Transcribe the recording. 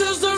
This is the